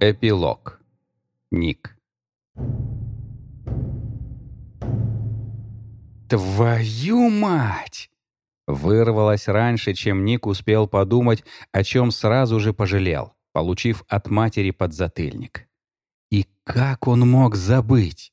Эпилог. Ник. «Твою мать!» Вырвалось раньше, чем Ник успел подумать, о чем сразу же пожалел, получив от матери подзатыльник. И как он мог забыть?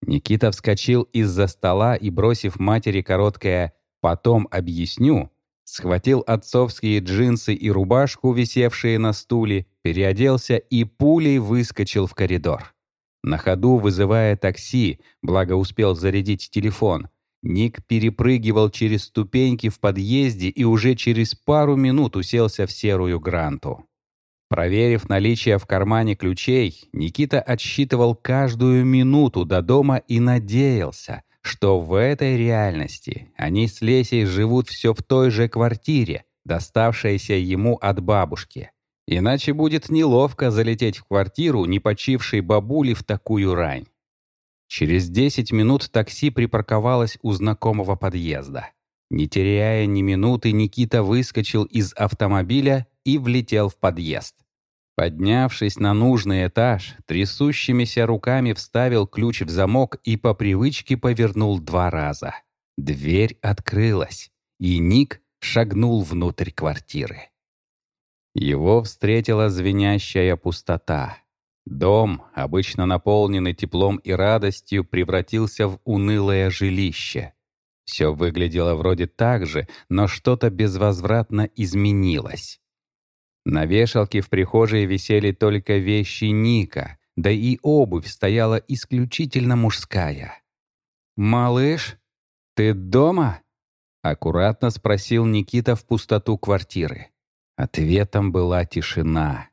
Никита вскочил из-за стола и, бросив матери короткое «потом объясню», схватил отцовские джинсы и рубашку, висевшие на стуле, переоделся и пулей выскочил в коридор. На ходу, вызывая такси, благо успел зарядить телефон, Ник перепрыгивал через ступеньки в подъезде и уже через пару минут уселся в серую гранту. Проверив наличие в кармане ключей, Никита отсчитывал каждую минуту до дома и надеялся, что в этой реальности они с Лесей живут все в той же квартире, доставшейся ему от бабушки. Иначе будет неловко залететь в квартиру непочившей бабули в такую рань. Через 10 минут такси припарковалось у знакомого подъезда. Не теряя ни минуты, Никита выскочил из автомобиля и влетел в подъезд. Поднявшись на нужный этаж, трясущимися руками вставил ключ в замок и по привычке повернул два раза. Дверь открылась, и Ник шагнул внутрь квартиры. Его встретила звенящая пустота. Дом, обычно наполненный теплом и радостью, превратился в унылое жилище. Все выглядело вроде так же, но что-то безвозвратно изменилось. На вешалке в прихожей висели только вещи Ника, да и обувь стояла исключительно мужская. «Малыш, ты дома?» — аккуратно спросил Никита в пустоту квартиры. Ответом была тишина.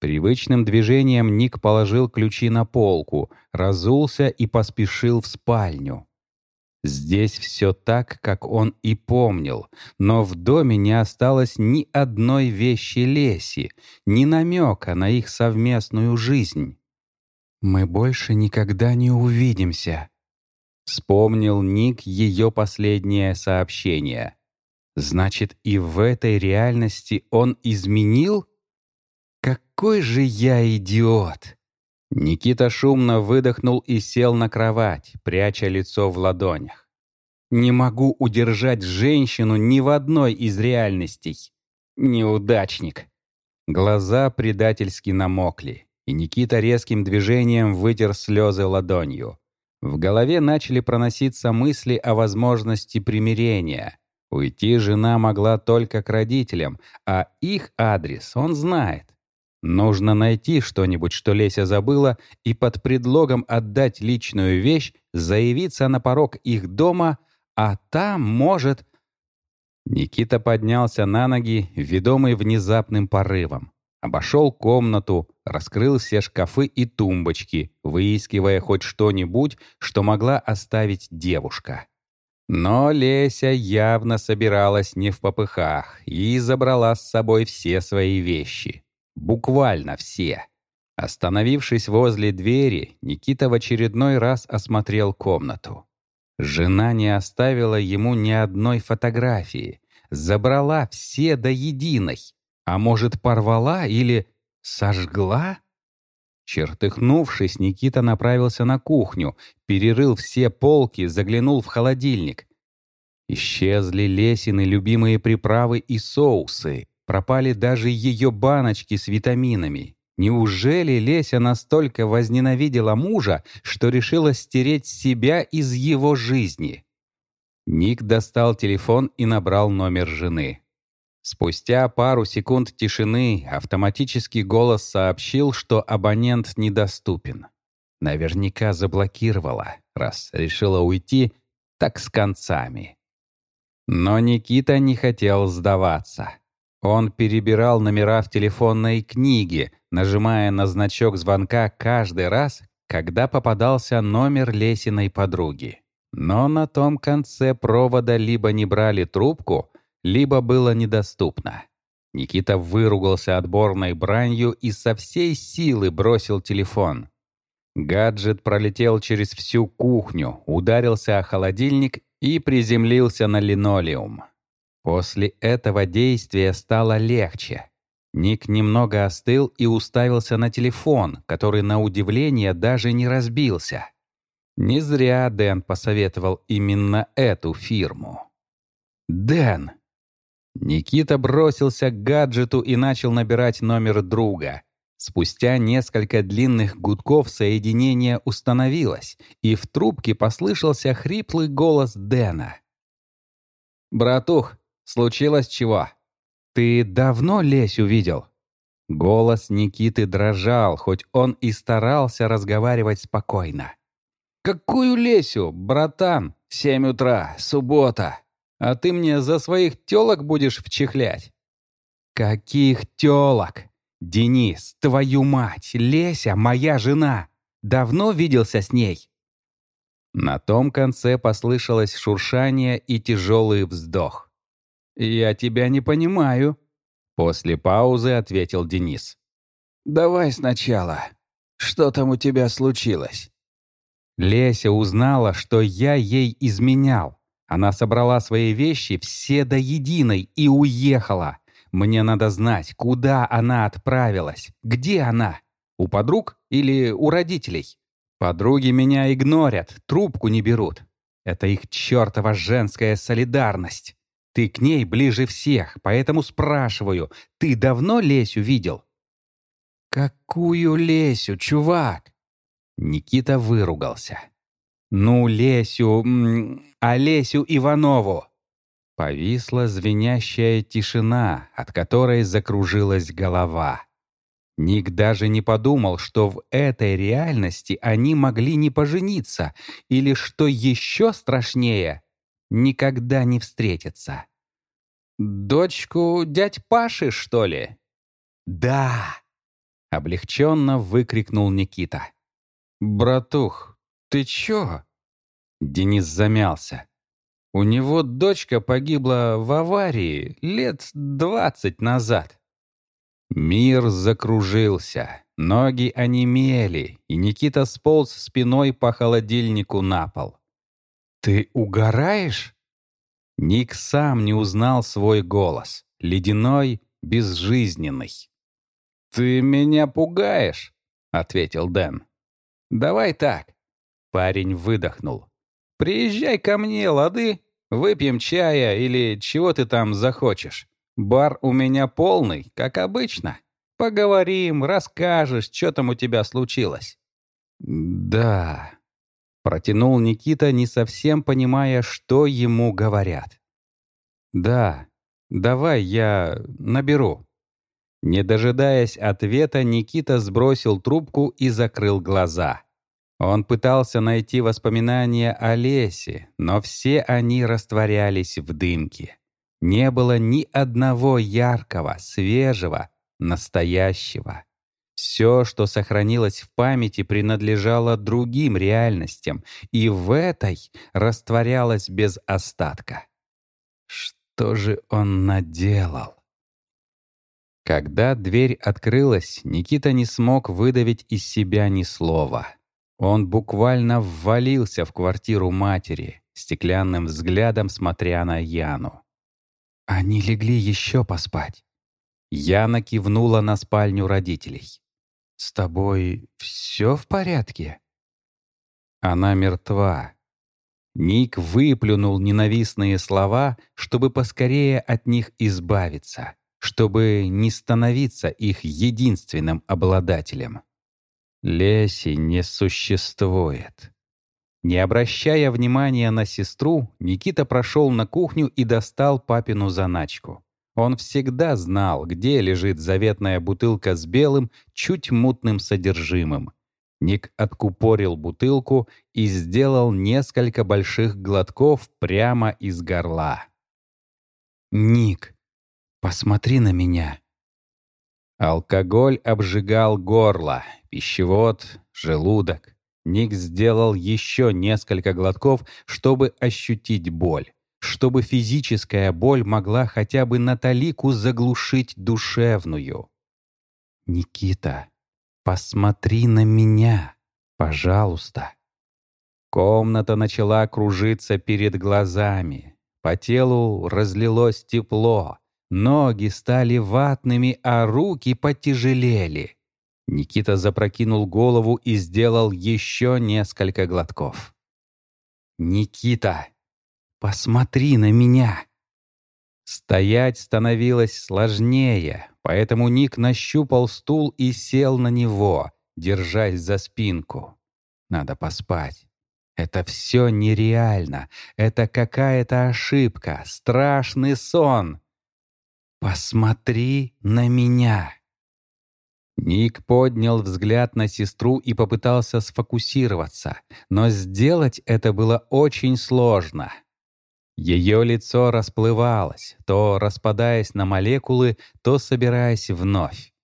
Привычным движением Ник положил ключи на полку, разулся и поспешил в спальню. Здесь все так, как он и помнил, но в доме не осталось ни одной вещи Леси, ни намека на их совместную жизнь. «Мы больше никогда не увидимся», — вспомнил Ник ее последнее сообщение. «Значит, и в этой реальности он изменил?» Какой же я идиот! Никита шумно выдохнул и сел на кровать, пряча лицо в ладонях. Не могу удержать женщину ни в одной из реальностей. Неудачник. Глаза предательски намокли, и Никита резким движением вытер слезы ладонью. В голове начали проноситься мысли о возможности примирения. Уйти жена могла только к родителям, а их адрес он знает. Нужно найти что-нибудь, что Леся забыла, и под предлогом отдать личную вещь заявиться на порог их дома, а там может... Никита поднялся на ноги, ведомый внезапным порывом. Обошел комнату, раскрыл все шкафы и тумбочки, выискивая хоть что-нибудь, что могла оставить девушка. Но Леся явно собиралась не в попыхах и забрала с собой все свои вещи. Буквально все. Остановившись возле двери, Никита в очередной раз осмотрел комнату. Жена не оставила ему ни одной фотографии, забрала все до единой, а может, порвала или сожгла? Чертыхнувшись, Никита направился на кухню, перерыл все полки, заглянул в холодильник. Исчезли Лесины любимые приправы и соусы, Пропали даже ее баночки с витаминами. Неужели Леся настолько возненавидела мужа, что решила стереть себя из его жизни? Ник достал телефон и набрал номер жены. Спустя пару секунд тишины автоматический голос сообщил, что абонент недоступен. Наверняка заблокировала, раз решила уйти, так с концами. Но Никита не хотел сдаваться. Он перебирал номера в телефонной книге, нажимая на значок звонка каждый раз, когда попадался номер Лесиной подруги. Но на том конце провода либо не брали трубку, либо было недоступно. Никита выругался отборной бранью и со всей силы бросил телефон. Гаджет пролетел через всю кухню, ударился о холодильник и приземлился на линолеум. После этого действия стало легче. Ник немного остыл и уставился на телефон, который, на удивление, даже не разбился. Не зря Дэн посоветовал именно эту фирму. «Дэн!» Никита бросился к гаджету и начал набирать номер друга. Спустя несколько длинных гудков соединение установилось, и в трубке послышался хриплый голос Дэна. «Братух, случилось чего? Ты давно Лесь увидел?» Голос Никиты дрожал, хоть он и старался разговаривать спокойно. «Какую Лесю, братан? Семь утра, суббота. А ты мне за своих тёлок будешь вчихлять?» «Каких тёлок? Денис, твою мать, Леся моя жена. Давно виделся с ней?» На том конце послышалось шуршание и тяжелый вздох. «Я тебя не понимаю», — после паузы ответил Денис. «Давай сначала. Что там у тебя случилось?» Леся узнала, что я ей изменял. Она собрала свои вещи все до единой и уехала. Мне надо знать, куда она отправилась, где она. У подруг или у родителей? Подруги меня игнорят, трубку не берут. Это их чертова женская солидарность. Ты к ней ближе всех, поэтому спрашиваю, ты давно Лесю видел? Какую Лесю, чувак? Никита выругался. «Ну, Лесю... а Лесю Иванову!» Повисла звенящая тишина, от которой закружилась голова. Ник даже не подумал, что в этой реальности они могли не пожениться, или, что еще страшнее, никогда не встретиться. «Дочку дядь Паши, что ли?» «Да!» — облегченно выкрикнул Никита. «Братух, ты чё?» Денис замялся. У него дочка погибла в аварии лет двадцать назад. Мир закружился, ноги онемели, и Никита сполз спиной по холодильнику на пол. «Ты угораешь?» Ник сам не узнал свой голос, ледяной, безжизненный. «Ты меня пугаешь», — ответил Дэн. «Давай так». Парень выдохнул. «Приезжай ко мне, лады? Выпьем чая или чего ты там захочешь. Бар у меня полный, как обычно. Поговорим, расскажешь, что там у тебя случилось». «Да», — протянул Никита, не совсем понимая, что ему говорят. «Да, давай я наберу». Не дожидаясь ответа, Никита сбросил трубку и закрыл глаза. Он пытался найти воспоминания о лесе, но все они растворялись в дымке. Не было ни одного яркого, свежего, настоящего. Все, что сохранилось в памяти, принадлежало другим реальностям, и в этой растворялось без остатка. Что же он наделал? Когда дверь открылась, Никита не смог выдавить из себя ни слова. Он буквально ввалился в квартиру матери, стеклянным взглядом смотря на Яну. Они легли еще поспать. Яна кивнула на спальню родителей. «С тобой все в порядке?» Она мертва. Ник выплюнул ненавистные слова, чтобы поскорее от них избавиться чтобы не становиться их единственным обладателем. Леси не существует. Не обращая внимания на сестру, Никита прошел на кухню и достал папину заначку. Он всегда знал, где лежит заветная бутылка с белым, чуть мутным содержимым. Ник откупорил бутылку и сделал несколько больших глотков прямо из горла. «Ник, Посмотри на меня». Алкоголь обжигал горло, пищевод, желудок. Ник сделал еще несколько глотков, чтобы ощутить боль, чтобы физическая боль могла хотя бы на талику заглушить душевную. «Никита, посмотри на меня, пожалуйста». Комната начала кружиться перед глазами. По телу разлилось тепло, Ноги стали ватными, а руки потяжелели. Никита запрокинул голову и сделал еще несколько глотков. «Никита, посмотри на меня!» Стоять становилось сложнее, поэтому Ник нащупал стул и сел на него, держась за спинку. Надо поспать. Это все нереально. Это какая-то ошибка, страшный сон. «Посмотри на меня!» Ник поднял взгляд на сестру и попытался сфокусироваться, но сделать это было очень сложно. Ее лицо расплывалось, то распадаясь на молекулы, то собираясь вновь.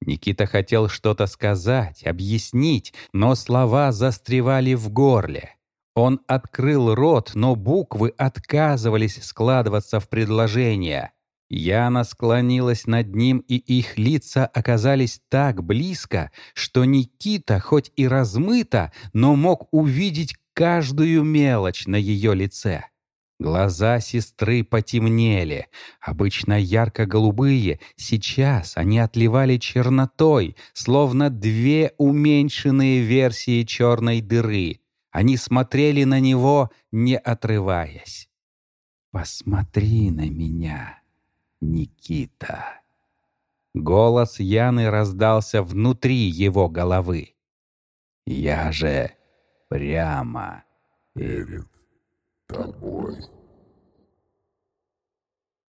Никита хотел что-то сказать, объяснить, но слова застревали в горле. Он открыл рот, но буквы отказывались складываться в предложение. Яна склонилась над ним, и их лица оказались так близко, что Никита, хоть и размыто, но мог увидеть каждую мелочь на ее лице. Глаза сестры потемнели, обычно ярко-голубые, сейчас они отливали чернотой, словно две уменьшенные версии черной дыры. Они смотрели на него, не отрываясь. «Посмотри на меня, Никита». Голос Яны раздался внутри его головы. «Я же прямо перед тобой.